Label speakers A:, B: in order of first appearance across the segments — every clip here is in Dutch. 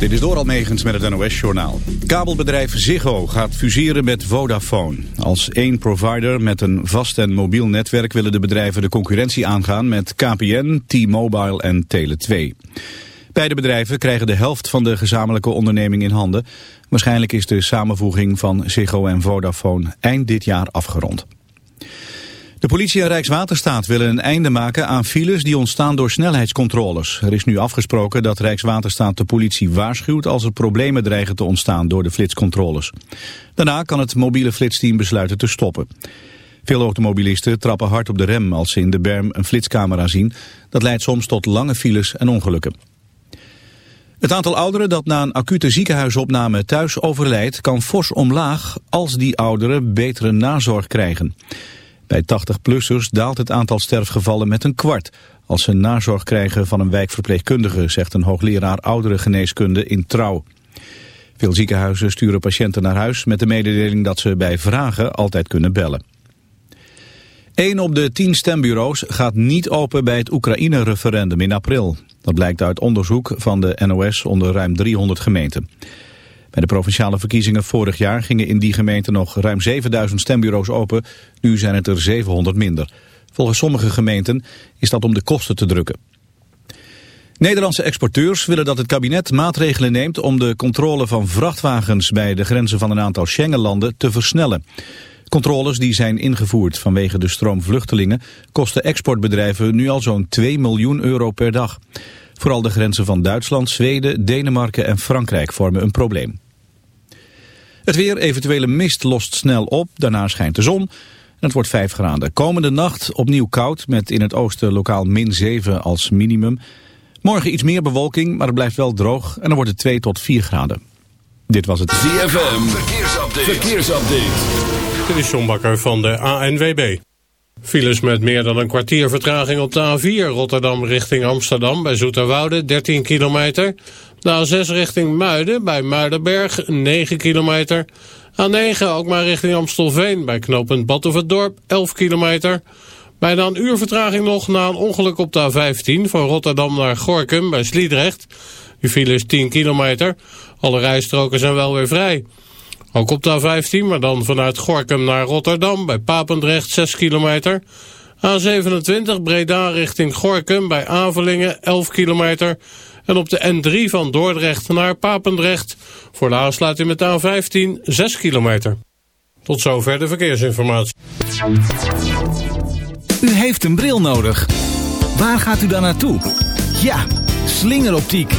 A: Dit is Doral Megens met het NOS-journaal. Kabelbedrijf Ziggo gaat fuseren met Vodafone. Als één provider met een vast en mobiel netwerk... willen de bedrijven de concurrentie aangaan met KPN, T-Mobile en Tele2. Beide bedrijven krijgen de helft van de gezamenlijke onderneming in handen. Waarschijnlijk is de samenvoeging van Ziggo en Vodafone eind dit jaar afgerond. De politie en Rijkswaterstaat willen een einde maken aan files die ontstaan door snelheidscontroles. Er is nu afgesproken dat Rijkswaterstaat de politie waarschuwt als er problemen dreigen te ontstaan door de flitscontroles. Daarna kan het mobiele flitsteam besluiten te stoppen. Veel automobilisten trappen hard op de rem als ze in de berm een flitscamera zien. Dat leidt soms tot lange files en ongelukken. Het aantal ouderen dat na een acute ziekenhuisopname thuis overlijdt... kan fors omlaag als die ouderen betere nazorg krijgen. Bij 80-plussers daalt het aantal sterfgevallen met een kwart... als ze nazorg krijgen van een wijkverpleegkundige... zegt een hoogleraar ouderengeneeskunde in Trouw. Veel ziekenhuizen sturen patiënten naar huis... met de mededeling dat ze bij vragen altijd kunnen bellen. Een op de tien stembureaus gaat niet open bij het Oekraïne-referendum in april. Dat blijkt uit onderzoek van de NOS onder ruim 300 gemeenten. Bij de provinciale verkiezingen vorig jaar gingen in die gemeente nog ruim 7000 stembureaus open. Nu zijn het er 700 minder. Volgens sommige gemeenten is dat om de kosten te drukken. Nederlandse exporteurs willen dat het kabinet maatregelen neemt om de controle van vrachtwagens bij de grenzen van een aantal Schengenlanden te versnellen. Controles die zijn ingevoerd vanwege de stroom vluchtelingen kosten exportbedrijven nu al zo'n 2 miljoen euro per dag. Vooral de grenzen van Duitsland, Zweden, Denemarken en Frankrijk vormen een probleem. Het weer, eventuele mist lost snel op, daarna schijnt de zon. En het wordt 5 graden. Komende nacht opnieuw koud, met in het oosten lokaal min 7 als minimum. Morgen iets meer bewolking, maar het blijft wel droog en dan wordt het 2 tot 4 graden. Dit was het
B: ZFM, verkeersupdate. verkeersupdate.
C: Dit is John Bakker van de ANWB. Files met meer dan een kwartier vertraging op de A4 Rotterdam richting Amsterdam bij Zoeterwoude 13 kilometer. De A6 richting Muiden bij Muidenberg 9 kilometer. A9 ook maar richting Amstelveen bij knooppunt Badhoevedorp 11 kilometer. Bijna een uur vertraging nog na een ongeluk op de A15 van Rotterdam naar Gorkum bij Sliedrecht. Die file is 10 kilometer. Alle rijstroken zijn wel weer vrij. Ook op de A15, maar dan vanuit Gorkum naar Rotterdam bij Papendrecht 6 kilometer. A27 Breda richting Gorkum bij Avelingen 11 kilometer. En op de N3 van Dordrecht naar Papendrecht voor de aansluiting met de A15 6 kilometer. Tot zover de verkeersinformatie.
D: U heeft een bril nodig. Waar gaat u dan naartoe? Ja, slingeroptiek.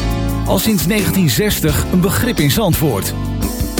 D: Al sinds 1960 een begrip in Zandvoort.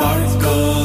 E: Marco.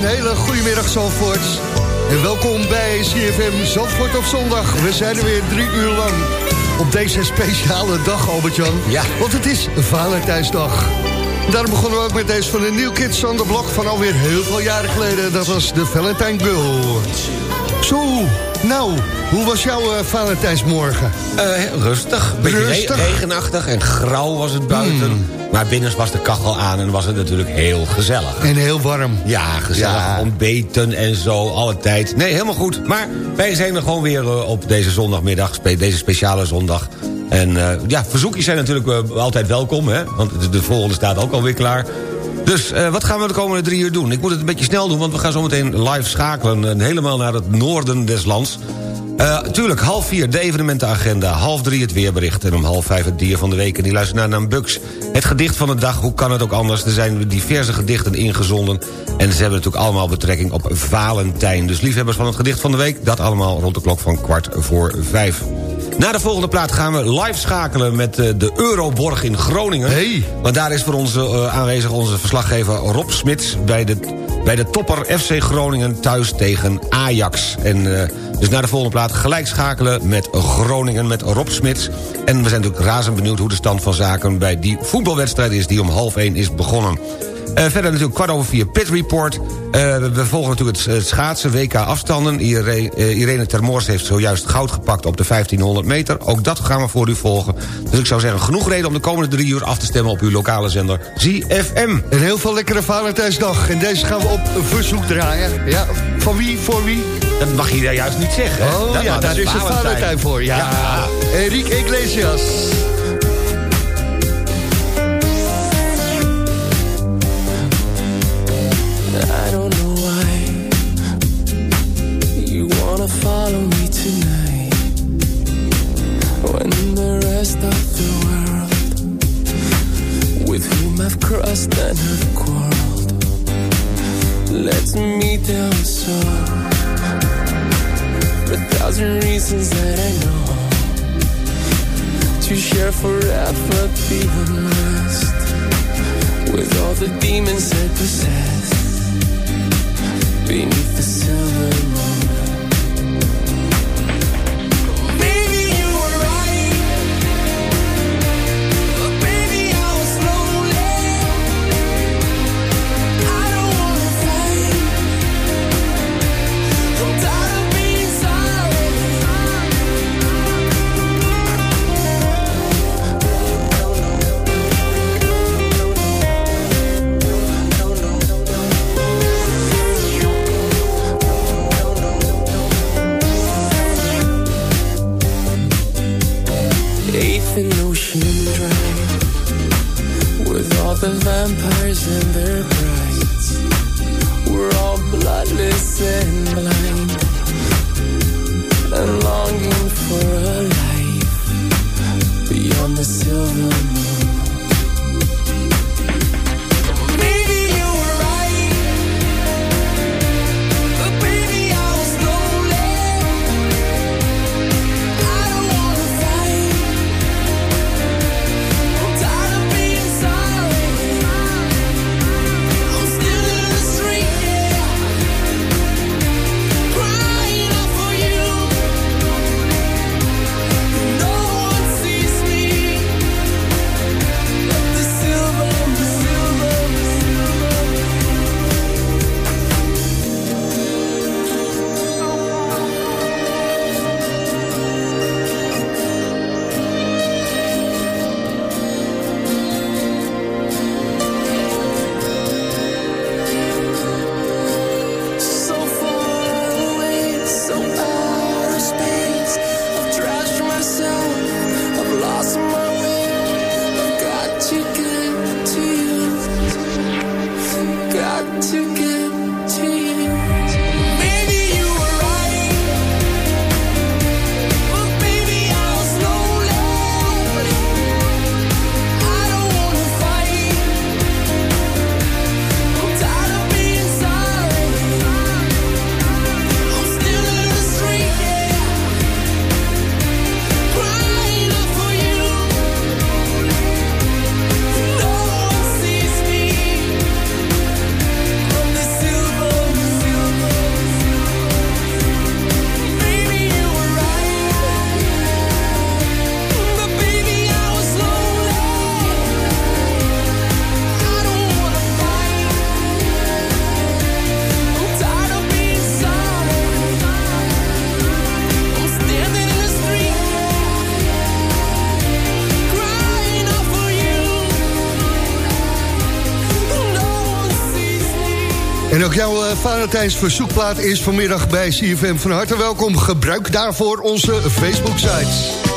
E: Een hele goede middag Zandvoort. En welkom bij CFM Zandvoort op zondag. We zijn er weer drie uur lang op deze speciale dag, Albert-Jan.
F: Ja.
E: Want het is Valentijnsdag. Daarom begonnen we ook met deze van de New Kids on the Block... van alweer heel veel jaren geleden. Dat was de Valentine Girl. Zo, nou, hoe was jouw uh, Valentijnsmorgen?
F: Uh, rustig. Beetje
E: Rustig?
F: Re regenachtig en grauw was het buiten.
E: Hmm.
F: Maar binnen was de kachel aan en was het natuurlijk heel gezellig.
E: En heel warm.
F: Ja, gezellig.
E: Ja.
F: Ontbeten en zo, alle tijd. Nee, helemaal goed. Maar wij zijn er gewoon weer uh, op deze zondagmiddag, deze speciale zondag. En uh, ja, verzoekjes zijn natuurlijk uh, altijd welkom, hè? Want de volgende staat ook alweer klaar. Dus uh, wat gaan we de komende drie uur doen? Ik moet het een beetje snel doen, want we gaan zo meteen live schakelen... helemaal naar het noorden des lands. Uh, tuurlijk, half vier de evenementenagenda, half drie het weerbericht... en om half vijf het dier van de week. En die luistert naar Naam Bux. Het gedicht van de dag, hoe kan het ook anders? Er zijn diverse gedichten ingezonden... en ze hebben natuurlijk allemaal betrekking op Valentijn. Dus liefhebbers van het gedicht van de week... dat allemaal rond de klok van kwart voor vijf. Na de volgende plaat gaan we live schakelen met uh, de Euroborg in Groningen.
E: Hey.
F: Want daar is voor ons uh, aanwezig onze verslaggever Rob Smits... bij de, bij de topper FC Groningen thuis tegen Ajax. En uh, dus na de volgende plaat gelijk schakelen met Groningen, met Rob Smits. En we zijn natuurlijk razend benieuwd hoe de stand van zaken... bij die voetbalwedstrijd is die om half één is begonnen. Uh, verder natuurlijk kwart over vier Pit Report. Uh, we, volgen natuurlijk het, het schaatsen, WK afstanden. Irene, uh, Irene Termors heeft zojuist goud gepakt op de 1500 meter. Ook dat gaan we voor u volgen. Dus ik zou zeggen, genoeg reden om de komende drie uur af te stemmen... op uw lokale zender ZFM.
E: En heel veel lekkere Valentijnsdag. En deze gaan we op verzoek draaien. Ja, van wie, voor wie?
F: Dat mag je daar juist niet zeggen. Hè?
E: Oh
F: dat
E: ja, daar is een Valentijn voor. Ja. ja. Enrique Iglesias.
G: Follow me tonight. When the rest of the world with whom I've crossed and have quarreled lets me down so a thousand reasons that I know to share forever the unrest with all the demons I possess beneath the silver Eighth Ocean Drive With all the vampires and their brides. We're all bloodless and blind
H: jouw uh, Valentijns verzoekplaat is vanmiddag bij CFM van harte welkom. Gebruik daarvoor onze Facebook-sites.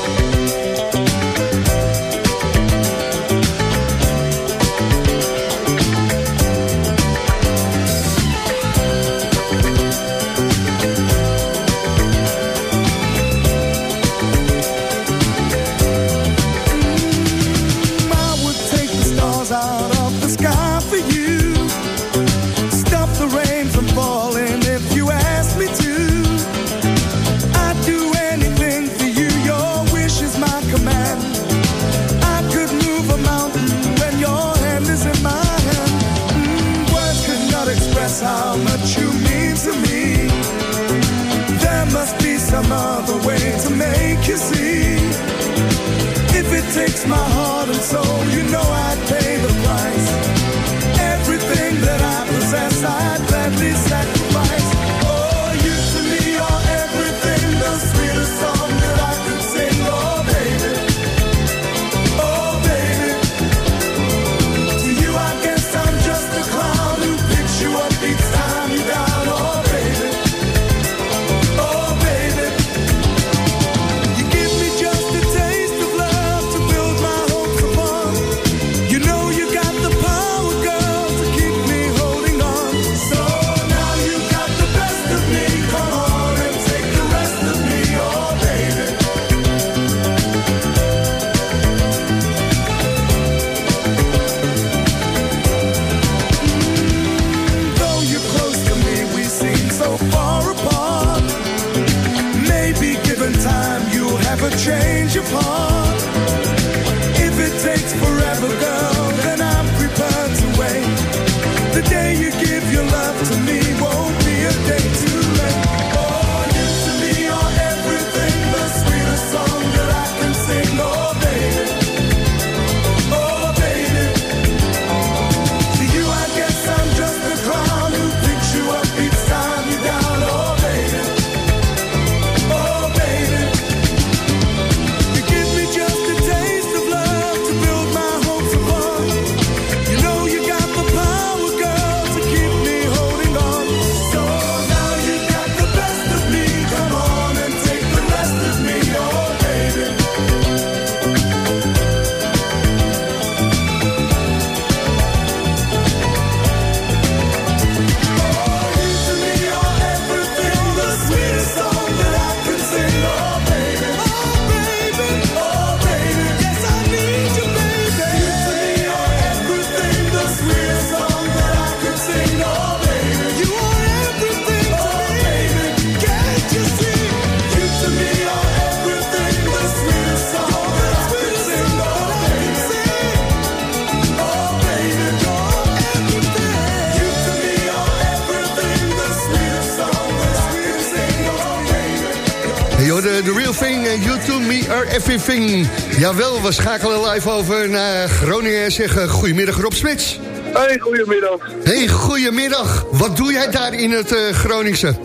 H: Everything. Jawel, we schakelen live over naar Groningen en zeggen goedemiddag Rob Smits.
I: Hey, goedemiddag.
H: Hey, goedemiddag. Wat doe jij daar in het uh, Groningse?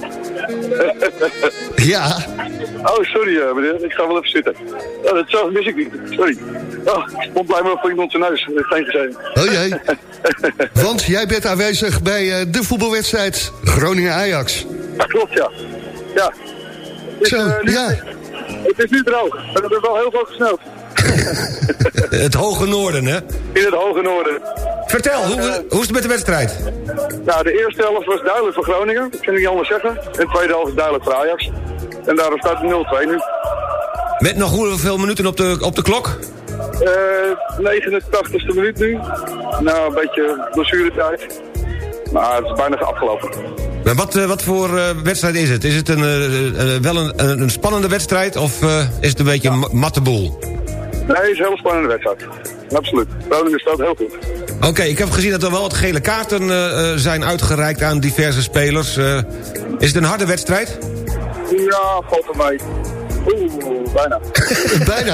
H: ja.
I: Oh, sorry uh, meneer, ik ga wel even zitten. Oh, dat zelf mis ik niet, sorry. Oh, ik stond blij maar voor iemand zijn neus, geen gezien.
H: Oh jee. Want jij bent aanwezig bij uh, de voetbalwedstrijd Groningen-Ajax.
I: Dat klopt, ja. Ja.
H: Zo, ja.
I: Het is nu droog. We hebben wel heel veel gesneld.
F: het hoge noorden, hè?
I: In het hoge noorden.
F: Vertel, hoe, hoe is het met de wedstrijd?
I: Nou, de eerste helft was duidelijk voor Groningen. Dat kan ik niet anders zeggen. En de tweede helft is duidelijk voor Ajax. En daarom staat het 0-2 nu.
F: Met nog hoeveel minuten op de, op de klok?
I: Uh, 89ste minuut nu. Nou, een beetje blessuretijd. Maar het is bijna afgelopen.
F: Maar wat, uh, wat voor uh, wedstrijd is het? Is het een, uh, wel een, een, spannende wedstrijd of is het een beetje een matte boel?
I: Nee, het is een hele spannende wedstrijd. Absoluut. Groningen staat heel goed.
F: Oké, okay, ik heb gezien dat er wel wat gele kaarten zijn uitgereikt aan diverse spelers. is het een harde wedstrijd?
I: Ja, valt voor mij. Oeh, bijna.
H: bijna.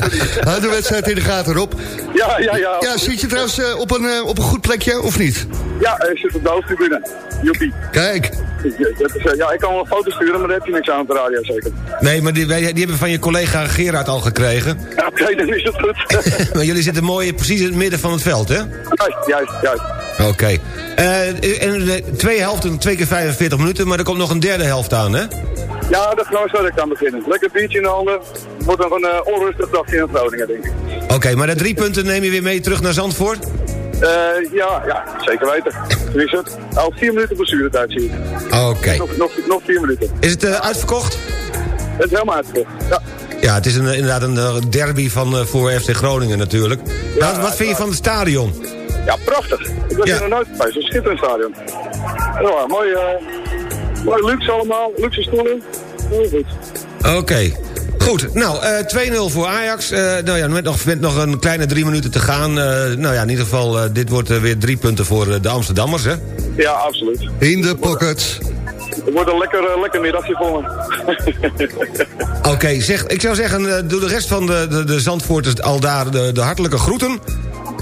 H: Houd de wedstrijd in de gaten, Rob.
I: Ja, ja, ja.
H: Ja, zit je trouwens uh, op, een, op een goed plekje, of niet?
I: Ja, ik zit op de hoofdtribune. Joepie.
H: Kijk,
I: Dat is, ja, ik kan wel een foto sturen, maar daar heb je niks aan op de radio zeker.
F: Nee, maar die, die hebben van je collega Gerard al gekregen.
I: Ja, Oké, dan is het goed.
F: maar jullie zitten mooi precies in het midden van het veld, hè?
I: juist, juist, juist.
F: Oké. Eh, en eh, twee helften, twee keer 45 minuten, maar er komt nog een derde helft aan, hè?
I: Ja, dat we zo direct aan beginnen. Lekker biertje in de handen. Het wordt nog een eh, onrustig dagje in Groningen, denk ik.
F: Oké, maar de drie punten neem je weer mee terug naar Zandvoort?
I: Eh, ja, ja, zeker weten. Hoe is het? Al vier minuten blessuretijd zie ik.
F: Oké.
I: Nog, nog, nog vier minuten.
F: Is het eh, uitverkocht?
I: Het is helemaal uitverkocht. Ja.
F: Ja, het is een, inderdaad een eh, derby van, eh, voor FC Groningen natuurlijk. wat, wat vind je van het stadion?
I: Ja, prachtig. Ik was
F: Ja.
I: hier nog nooit bij. Zo'n schitterend stadion. Ja, mooi, eh, mooi luxe allemaal. Luxe stoelen. Heel goed.
F: Oké. Goed, nou, eh 2-0 voor Ajax. Eh, nou ja, met nog, met nog een kleine drie minuten te gaan. Eh, nou ja, in ieder geval, eh, dit wordt eh, weer drie punten voor eh, de Amsterdammers, hè?
I: Ja, absoluut.
E: In de pocket.
I: Het wordt een lekker, eh, lekker middagje voor.
F: Oké, zeg, ik zou zeggen, eh, doe de rest van de, de, de Zandvoorters al daar de, de hartelijke groeten.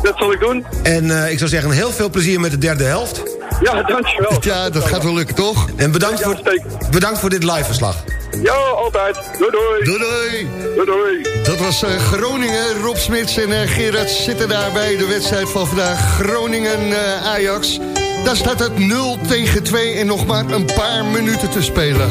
I: Dat zal ik doen.
F: En eh, ik zou zeggen, heel veel plezier met de derde helft.
I: Ja, dankjewel.
E: Ja, dat gaat wel lukken, toch?
F: En bedankt, voor, bedankt voor dit live verslag.
I: Ja, altijd. Doei doei.
E: Doei doei.
I: Doei doei.
E: Dat was eh, Groningen. Rob Smits en eh, Gerard zitten daar bij de wedstrijd van vandaag. Groningen-Ajax. daar staat het 0 tegen 2 en nog maar een paar minuten te spelen.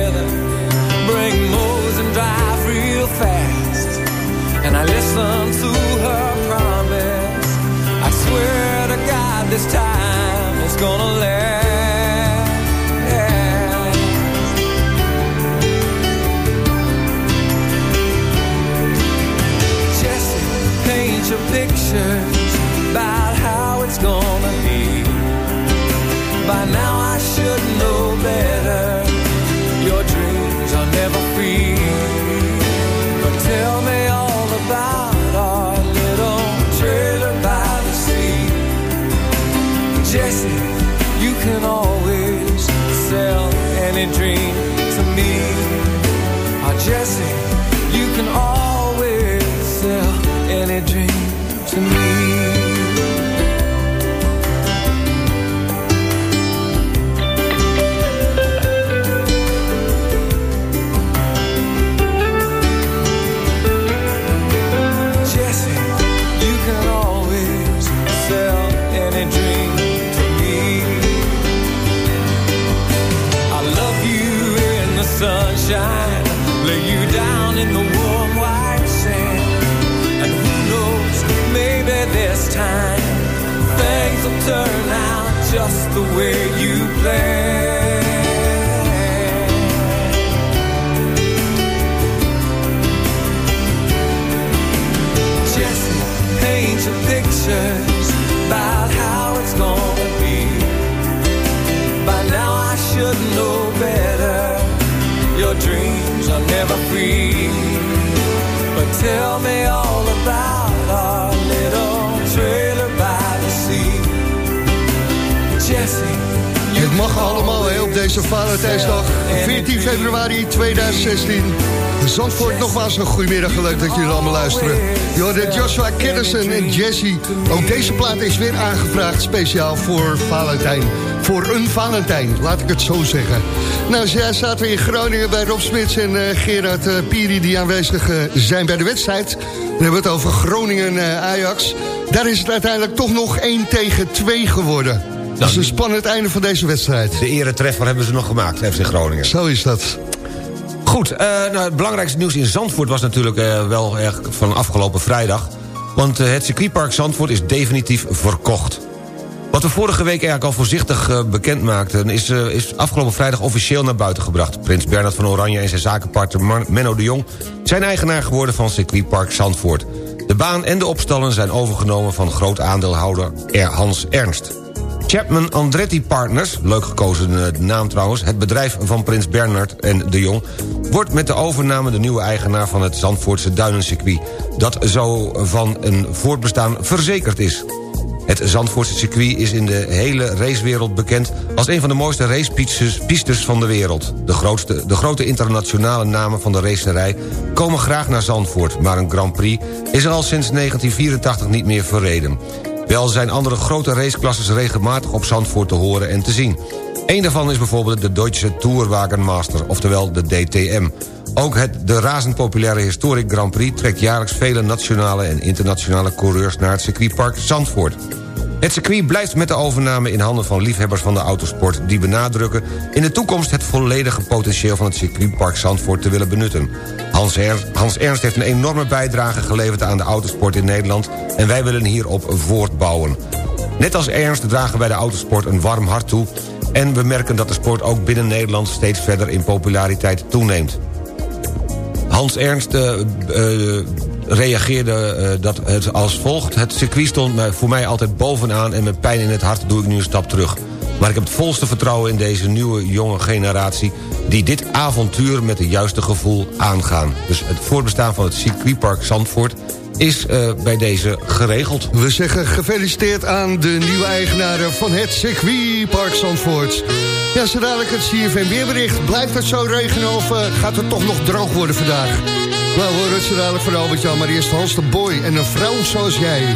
J: this time it's gonna last.
E: Kennison en Jesse. Ook deze plaat is weer aangevraagd speciaal voor Valentijn. Voor een Valentijn, laat ik het zo zeggen. Nou, zij zaten we in Groningen bij Rob Smits en uh, Gerard uh, Piri... die aanwezig uh, zijn bij de wedstrijd. Dan hebben we het over Groningen-Ajax. Daar is het uiteindelijk toch nog 1 tegen 2 geworden. Dat is een spannend einde van deze wedstrijd.
F: De eretreffer hebben ze nog gemaakt, FC Groningen.
E: Zo is dat.
F: Goed, nou, het belangrijkste nieuws in Zandvoort was natuurlijk wel erg van afgelopen vrijdag. Want uh, het circuitpark Zandvoort is definitief verkocht. Wat we vorige week eigenlijk al voorzichtig bekend maakten... Is, is afgelopen vrijdag officieel naar buiten gebracht. Prins Bernhard van Oranje en zijn zakenpartner Menno de Jong... zijn eigenaar geworden van circuitpark Zandvoort. De baan en de opstallen zijn overgenomen van groot aandeelhouder Hans Ernst. Chapman Andretti Partners, leuk gekozen naam trouwens... het bedrijf van Prins Bernhard en de Jong... wordt met de overname de nieuwe eigenaar van het Zandvoortse Duinencircuit... dat zo van een voortbestaan verzekerd is. Het Zandvoortse circuit is in de hele racewereld bekend... als een van de mooiste racepistes van de wereld. De, grootste, de grote internationale namen van de racerij komen graag naar Zandvoort... maar een Grand Prix is er al sinds 1984 niet meer verreden. Wel zijn andere grote raceklasses regelmatig op Zandvoort te horen en te zien. Eén daarvan is bijvoorbeeld de Deutsche Tourwagenmaster, oftewel de DTM. Ook het, de razend populaire Historic Grand Prix... trekt jaarlijks vele nationale en internationale coureurs... naar het circuitpark Zandvoort. Het circuit blijft met de overname in handen van liefhebbers van de autosport... die benadrukken in de toekomst het volledige potentieel... van het circuitpark Zandvoort te willen benutten. Hans Hans Ernst heeft een enorme bijdrage geleverd aan de autosport in Nederland... en wij willen hierop voortbouwen. Net als Ernst dragen wij de autosport een warm hart toe... en we merken dat de sport ook binnen Nederland steeds verder in populariteit toeneemt. Hans Ernst uh, uh, reageerde uh, dat het als volgt. Het circuit stond voor mij altijd bovenaan... en met pijn in het hart doe ik nu een stap terug. Maar ik heb het volste vertrouwen in deze nieuwe jonge generatie... die dit avontuur met het juiste gevoel aangaan. Dus het voortbestaan van het circuitpark Zandvoort is uh, bij deze geregeld.
E: We zeggen gefeliciteerd aan de nieuwe eigenaren van het circuitpark Zandvoort. Ja, zo dadelijk het CFM weerbericht. Blijft het zo regenen of uh, gaat het toch nog droog worden vandaag? Nou, horen het zo dadelijk van Albert-Jan, maar eerst Hans de Boy en een vrouw zoals jij.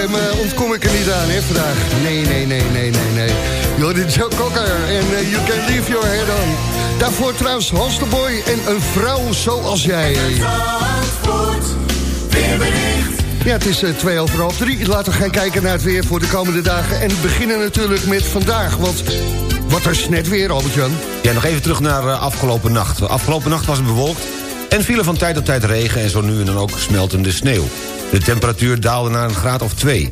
E: ZFM ontkom ik er niet aan, hè, vandaag. Nee, nee, nee, nee, nee, nee. Jordi Joe Cocker en uh, You Can Leave Your Head On. Daarvoor trouwens Hans en een vrouw zoals jij. Ja, het is uh, twee over half drie. Laten we gaan kijken naar het weer voor de komende dagen. En beginnen natuurlijk met vandaag, want...
K: Wat is net weer, Albertjan?
F: Ja, nog even terug naar eh, afgelopen nacht. Afgelopen nacht was het bewolkt en vielen van tijd tot tijd regen... en zo nu en dan ook smeltende sneeuw. De temperatuur daalde naar een graad of 2.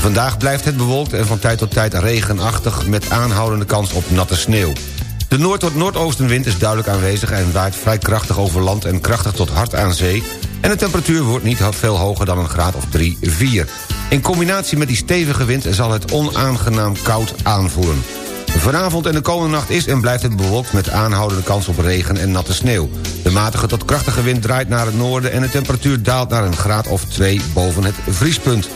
F: Vandaag blijft het bewolkt en van tijd tot tijd regenachtig... met aanhoudende kans op natte sneeuw. De noord- tot noordoostenwind is duidelijk aanwezig... en waait vrij krachtig over land en krachtig tot hard aan zee... en de temperatuur wordt niet veel hoger dan een graad of 3, 4. In combinatie met die stevige wind zal het onaangenaam koud aanvoelen. Vanavond en de komende nacht is en blijft het bewolkt... met aanhoudende kans op regen en natte sneeuw. De matige tot krachtige wind draait naar het noorden... en de temperatuur daalt naar een graad of 2 boven het vriespunt.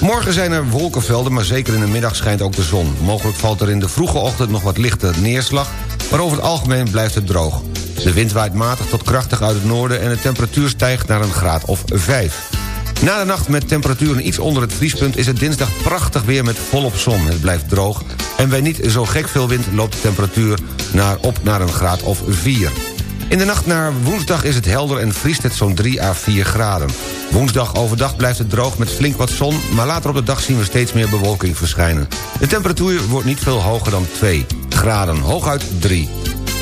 F: Morgen zijn er wolkenvelden, maar zeker in de middag schijnt ook de zon. Mogelijk valt er in de vroege ochtend nog wat lichte neerslag... maar over het algemeen blijft het droog. De wind waait matig tot krachtig uit het noorden... en de temperatuur stijgt naar een graad of 5. Na de nacht met temperaturen iets onder het vriespunt... is het dinsdag prachtig weer met volop zon. Het blijft droog en bij niet zo gek veel wind... loopt de temperatuur naar, op naar een graad of 4. In de nacht naar woensdag is het helder en vriest het zo'n 3 à 4 graden. Woensdag overdag blijft het droog met flink wat zon... maar later op de dag zien we steeds meer bewolking verschijnen. De temperatuur wordt niet veel hoger dan 2 graden, hooguit 3.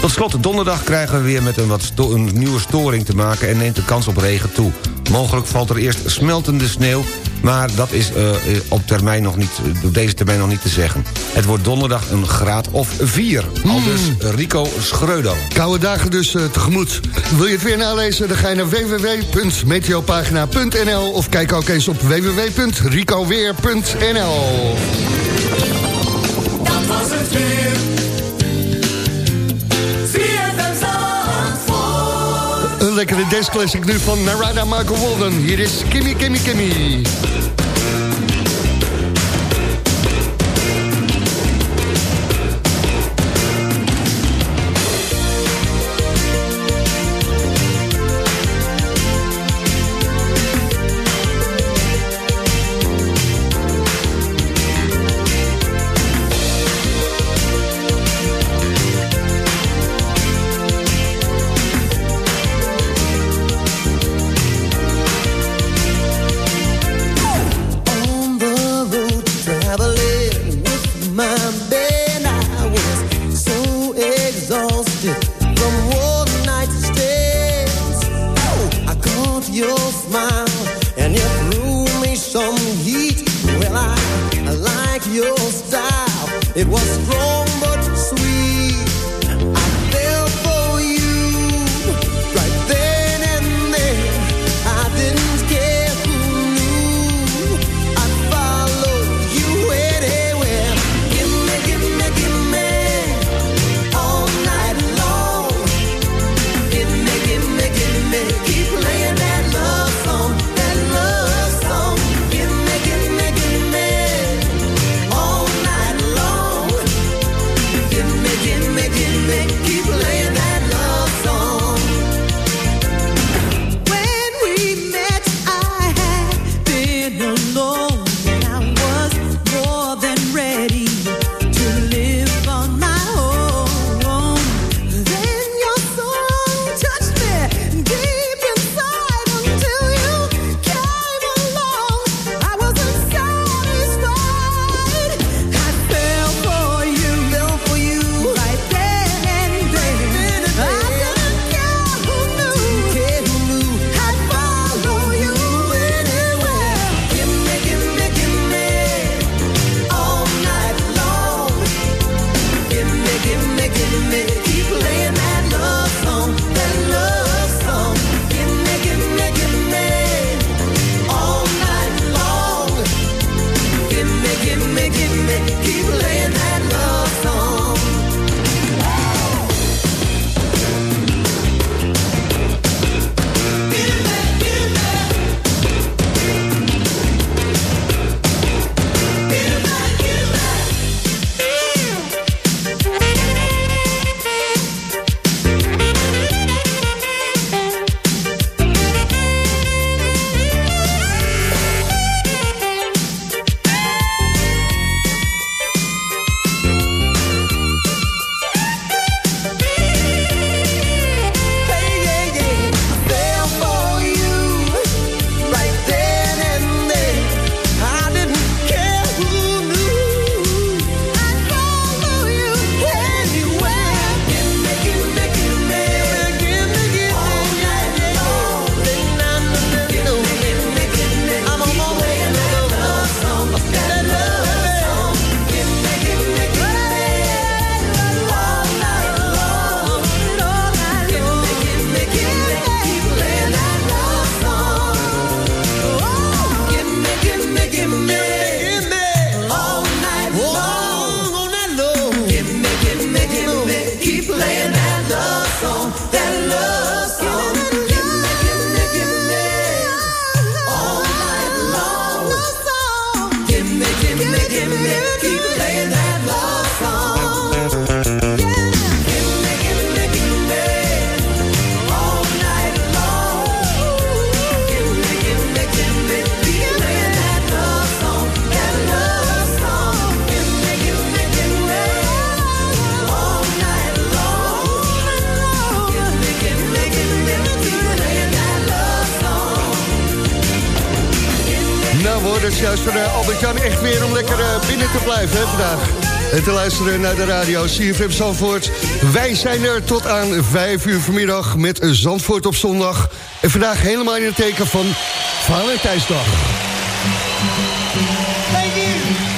F: Tot slot donderdag krijgen we weer met een, wat een nieuwe storing te maken... en neemt de kans op regen toe. Mogelijk valt er eerst smeltende sneeuw... maar dat is uh, op, termijn nog niet, op deze termijn nog niet te zeggen. Het wordt donderdag een graad of 4. Mm. Al dus Rico Schreuder.
K: Koude dagen dus uh, tegemoet. Wil je het weer nalezen? Dan ga je naar www.meteopagina.nl... of kijk ook eens op www.ricoweer.nl.
E: Dat was het weer.
K: Lekkere dance classic nu van Narada Michael Walden. Hier is Kimmy, Kimmy, Kimmy.
L: Uh, Albert-Jan echt weer om lekker uh, binnen te blijven hè, vandaag. En te luisteren naar de radio CFM Zandvoort. Wij zijn er tot aan 5 uur vanmiddag met Zandvoort op zondag. En vandaag helemaal in het teken van Valentijnsdag. werd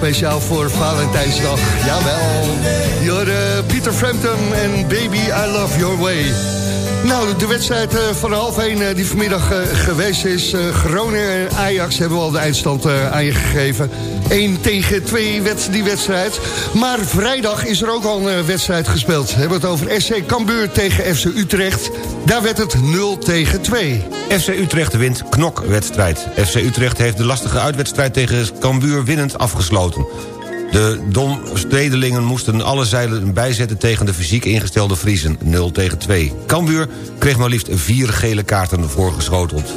L: Speciaal voor Valentijnsdag. Jawel. Jorde Peter Frampton en Baby I Love Your Way.
E: Nou, de wedstrijd uh, van half 1 uh, die vanmiddag uh, geweest is. Groningen en Ajax hebben we al de eindstand aan je gegeven. 1 tegen 2 werd die wedstrijd. Maar vrijdag is er ook al een wedstrijd gespeeld. We hebben het over SC Cambuur tegen FC Utrecht. Daar werd het 0 tegen 2.
F: FC Utrecht wint knokwedstrijd. FC Utrecht heeft de lastige uitwedstrijd tegen Cambuur winnend afgesloten. De Domstedelingen moesten alle zeilen bijzetten tegen de fysiek ingestelde Friesen. 0 tegen 2. Cambuur kreeg maar liefst vier gele kaarten voorgeschoteld.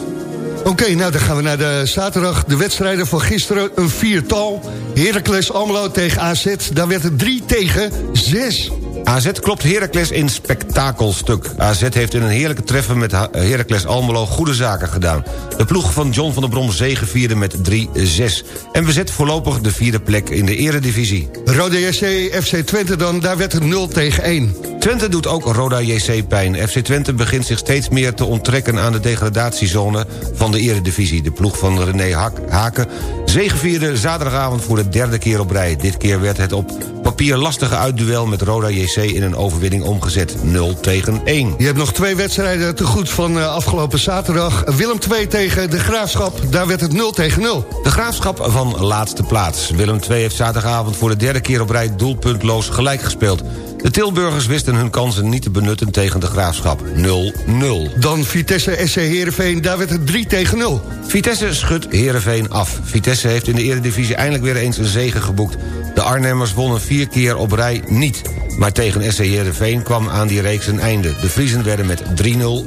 E: Oké, nou dan gaan we naar de zaterdag. De wedstrijden van gisteren, een viertal. Heracles Almelo tegen AZ, daar werd het 3 tegen 6.
F: AZ klopt Heracles in spektakelstuk. AZ heeft in een heerlijke treffen met Heracles Almelo goede zaken gedaan. De ploeg van John van der Brom zegevierde met 3-6. En bezet voorlopig de vierde plek in de eredivisie.
E: Roda JC FC Twente dan, daar werd het 0 tegen 1.
F: Twente doet ook Roda JC pijn. FC Twente begint zich steeds meer te onttrekken aan de degradatiezone van de eredivisie. De ploeg van René Haken zegevierde zaterdagavond voor de derde keer op rij. Dit keer werd het op papier lastige uitduel met Roda JC in een overwinning omgezet. 0 tegen 1.
E: Je hebt nog twee wedstrijden te goed van uh, afgelopen zaterdag. Willem 2 tegen de Graafschap, daar werd het 0 tegen 0.
F: De Graafschap van laatste plaats. Willem 2 heeft zaterdagavond voor de derde keer op rij doelpuntloos gelijk gespeeld. De Tilburgers wisten hun kansen niet te benutten tegen de Graafschap. 0-0.
E: Dan Vitesse SC Heerenveen, daar werd het 3 tegen 0.
F: Vitesse schudt Heerenveen af. Vitesse heeft in de eredivisie eindelijk weer eens een zege geboekt. De Arnhemmers wonnen vier keer op rij niet. Maar tegen SC Heerenveen kwam aan die reeks een einde. De Friesen werden met 3-0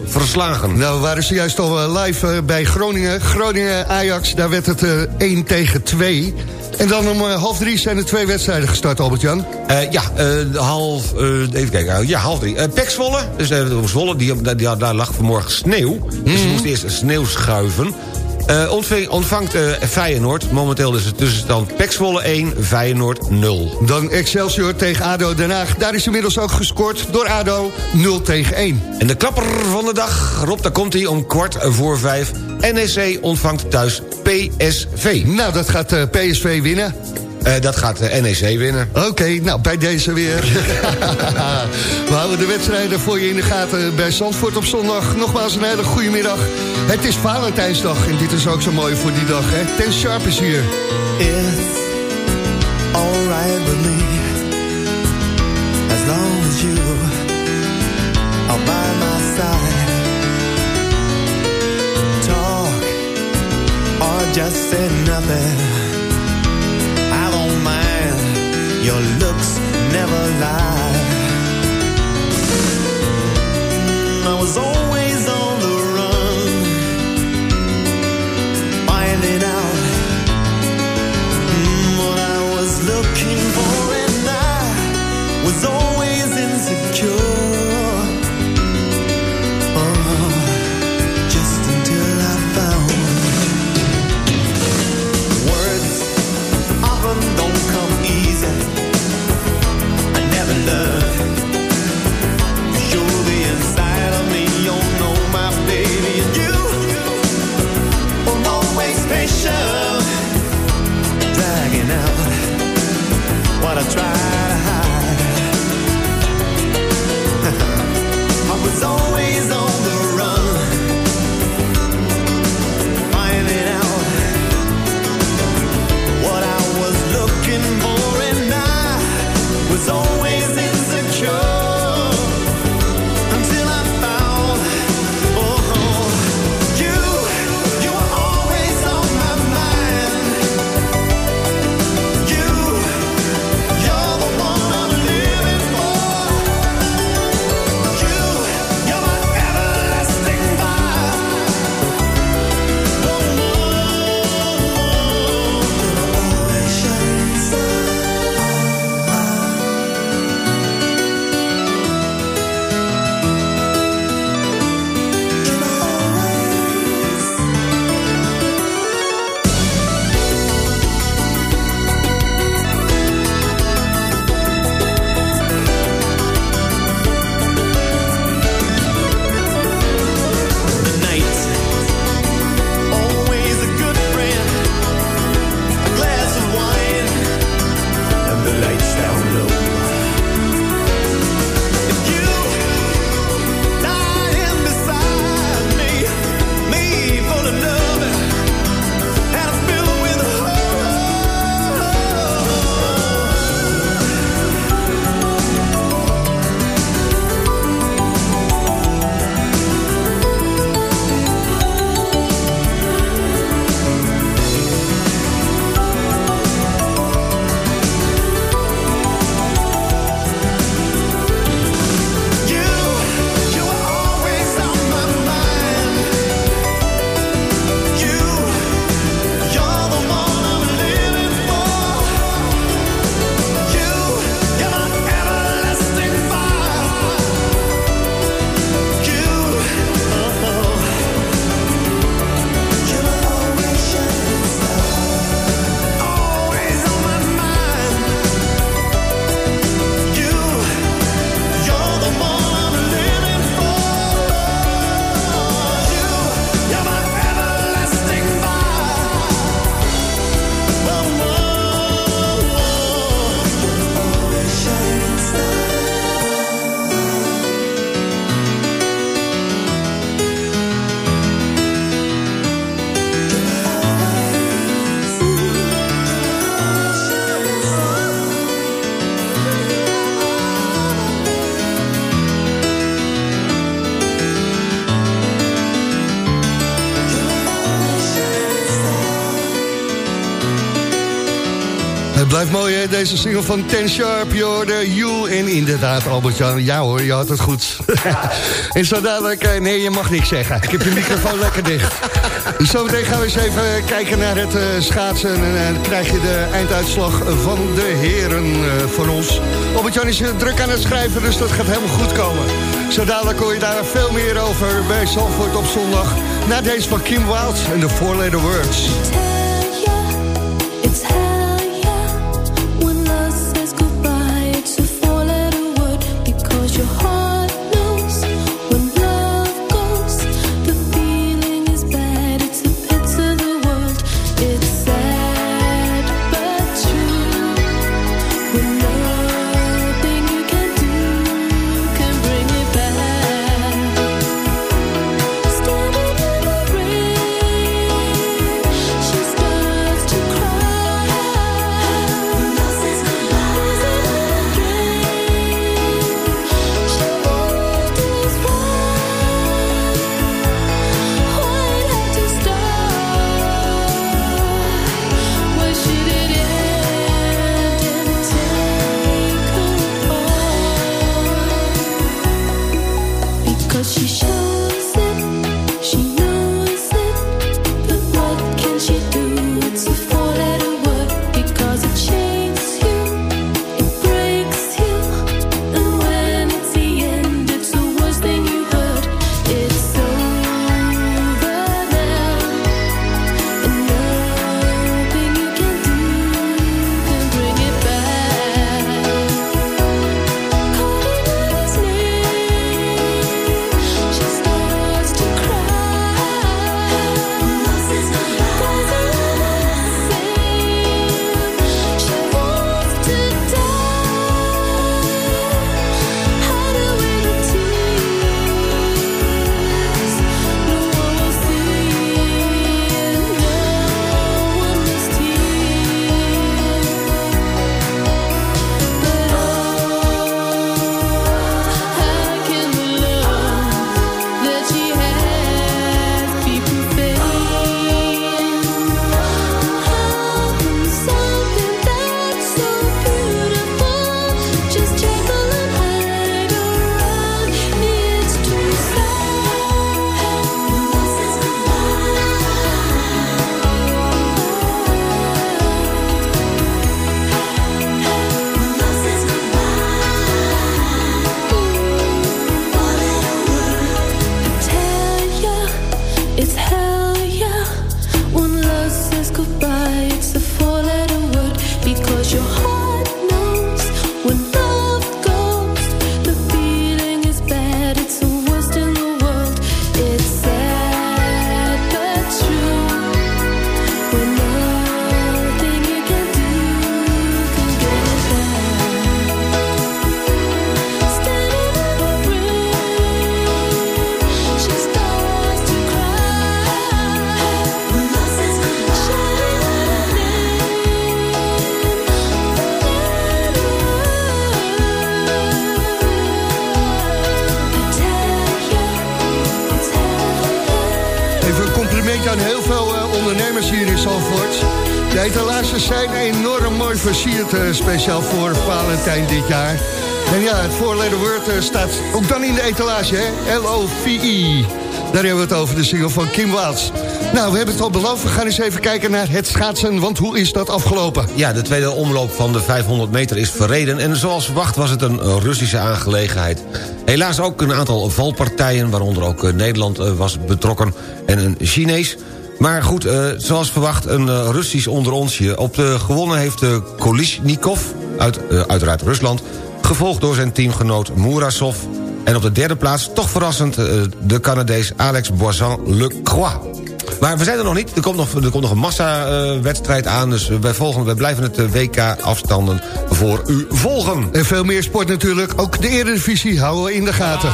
F: verslagen.
E: Nou, we waren ze juist al eh, live uh, bij Groningen. Groningen-Ajax, daar werd het uh, 1 tegen 2. En dan om half drie zijn er twee wedstrijden gestart, Albert-Jan.
F: Uh, ja, uh, half, even kijken, ja, half drie. Pek Zwolle, dus Zwolle, die, die, daar lag vanmorgen sneeuw. Dus ze moesten eerst sneeuw schuiven. Uh, ontvang, ontvangt uh, Feyenoord. Momenteel is het tussenstand Pek Zwolle 1, Feyenoord 0.
E: Dan Excelsior tegen ADO Den Haag. Daar is inmiddels ook gescoord door ADO 0 tegen 1.
F: En de klapper van de dag, Rob, daar komt hij om kwart voor vijf. NEC ontvangt thuis PSV.
E: Nou, dat gaat uh, PSV winnen.
F: Uh, dat gaat de NEC winnen.
E: Oké, okay, nou, bij deze weer. We houden de wedstrijden voor je in de gaten bij Zandvoort op zondag. Nogmaals een hele goede middag. Het is Valentijnsdag en dit is ook zo mooi voor die dag, hè. Ten Sharp is hier.
L: It's alright with me As long as you are by my side Talk or just say nothing Your looks never lie. I was always on the run, finding out mm, what I was looking for, and I was always that I try
M: to hide. I was always on. Deze single van Ten Sharp, de You. En inderdaad, Albert-Jan, ja hoor, je had het goed. en zo dadelijk, eh, nee, je mag niks zeggen. Ik heb je microfoon lekker dicht. Zometeen gaan we eens even kijken naar het uh, schaatsen. En dan krijg je de einduitslag van de heren uh, van ons. Albert-Jan is druk aan het schrijven, dus dat gaat helemaal goed komen. Zo dadelijk hoor je daar veel meer over bij Zalvoort op zondag. Na deze van Kim Wilds en de Four Letter Words. Versierd uh, speciaal voor Valentijn dit jaar. En ja, het voorleden woord uh, staat ook dan in de etalage, hè? L-O-V-I. Daar hebben we het over, de single van Kim Waats. Nou, we hebben het al beloofd. We gaan eens even kijken naar het schaatsen, want hoe is dat afgelopen?
F: Ja, de tweede omloop van de 500 meter is verreden... en zoals verwacht was het een Russische aangelegenheid. Helaas ook een aantal valpartijen, waaronder ook uh, Nederland was betrokken... en een Chinees... Maar goed, uh, zoals verwacht, een uh, Russisch onder onsje. Op de gewonnen heeft uh, Kolishnikov, uit, uiteraard Rusland... gevolgd door zijn teamgenoot Murasov. En op de derde plaats, toch verrassend, de Canadees Alex Boisan-Lecroix. Maar we zijn er nog niet. Er komt nog, er komt nog een massa-wedstrijd aan. Dus wij, volgen, wij blijven het WK-afstanden voor u volgen.
M: En veel meer sport natuurlijk. Ook de Eredivisie houden we in de gaten.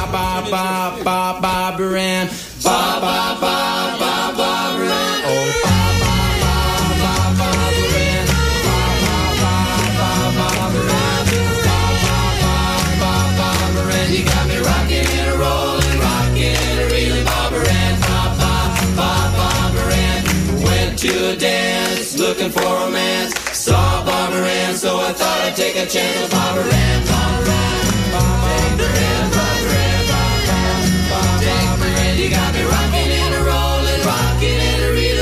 N: Looking for romance. Saw Barbara Ann so I thought I'd take a chance with Barbara Ann. Barbara Ann, Barbara Ann, Barbara Ann, Barbara Ann. Barbara Ann,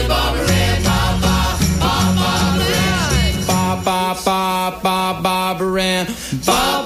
N: Barbara Ann, Barbara Ann, Barbara Ann, Barbara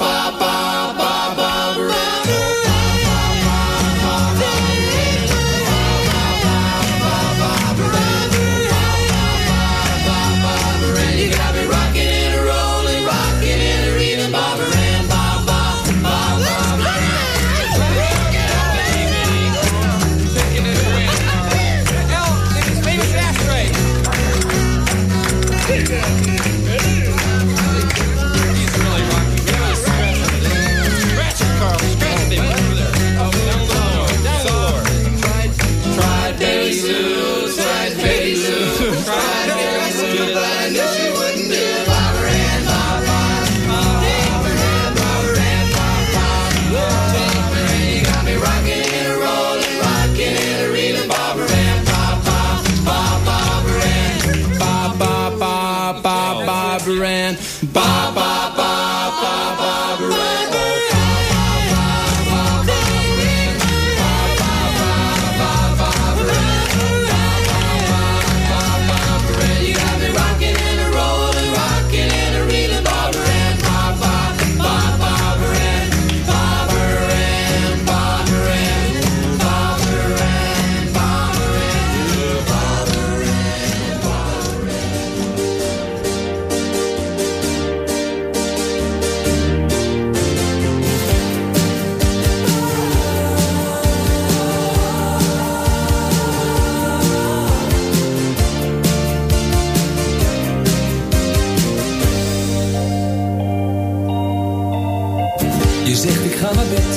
J: Je zegt ik ga naar bed,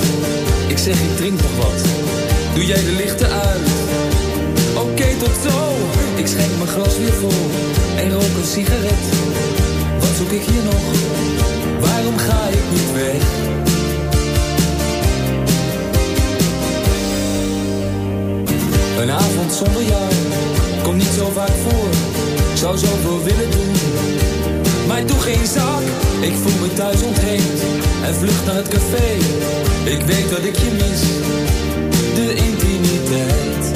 J: ik zeg ik drink nog wat. Doe jij de lichten uit? Oké, tot zo. Ik schenk mijn glas weer vol en rook een sigaret. Wat zoek ik hier nog? Waarom ga ik niet weg? Een avond zonder jou komt niet zo vaak voor. Ik zou zoveel willen doen, doe geen zak. Ik voel me thuis ontheemd en vlucht naar het café. Ik weet dat ik je mis, de intimiteit.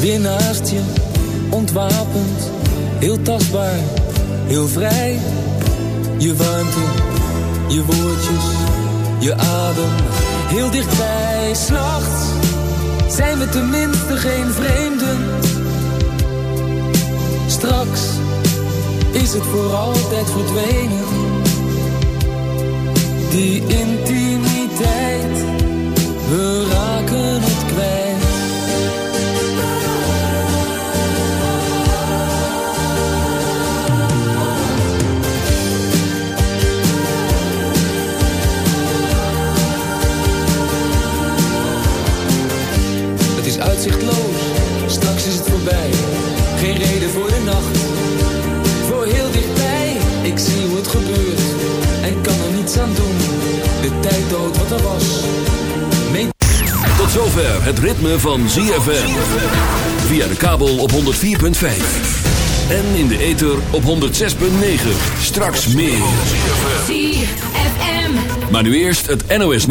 J: Weer naast je, ontwapend, heel tastbaar, heel vrij. Je warmte, je woordjes, je adem, heel dichtbij. S'nachts zijn we tenminste geen vreemden. Straks is het voor altijd verdwenen. Die intimiteit, uitzichtloos, straks is het voorbij. Geen reden voor de nacht, voor heel dichtbij. Ik zie hoe het gebeurt en kan er niets aan doen. De tijd dood wat er was. Meet
B: Tot zover het ritme van ZFM. Via de kabel op 104.5. En in de ether op 106.9. Straks meer.
O: ZFM.
B: Maar nu eerst het NOS niet.